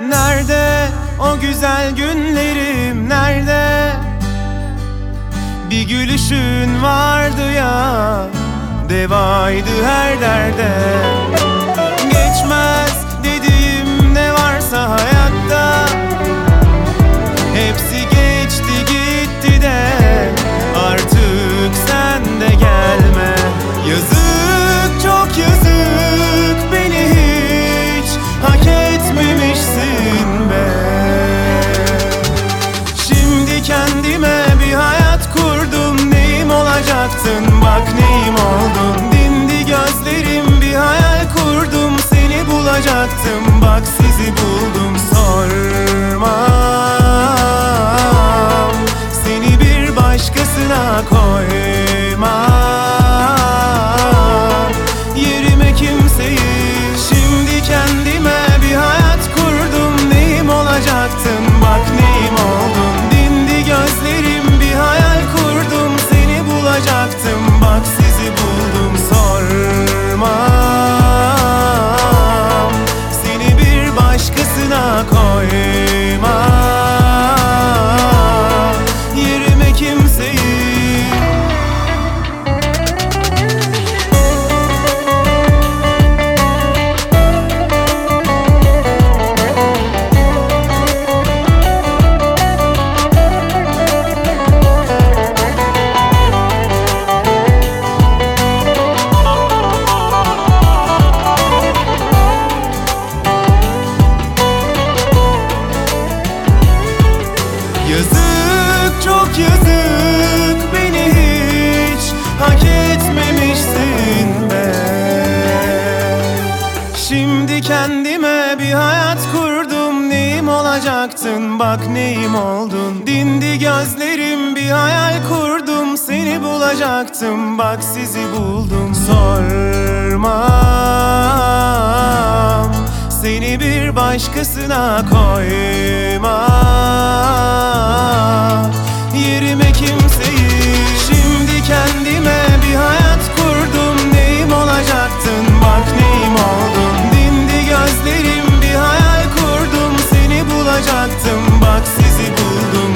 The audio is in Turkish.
Nerede o güzel günlerim? Nerede? Bir gülüşün vardı ya Devaydı her derde Seni bulacaktım bak sizi buldum Sormam başkasına koymam Yazık çok yazık. Beni hiç hak etmemişsin be. Şimdi kendime bir hayat kurdum. Neyim olacaktın? Bak neyim oldun? Dindi gözlerim bir hayal kurdum. Seni bulacaktım. Bak sizi buldum başkasına koymam Yerime kimseyi Şimdi kendime bir hayat kurdum. Neyim olacaktın? Bak neyim oldun Dindi gözlerim bir hayal kurdum. Seni bulacaktım. Bak sizi buldum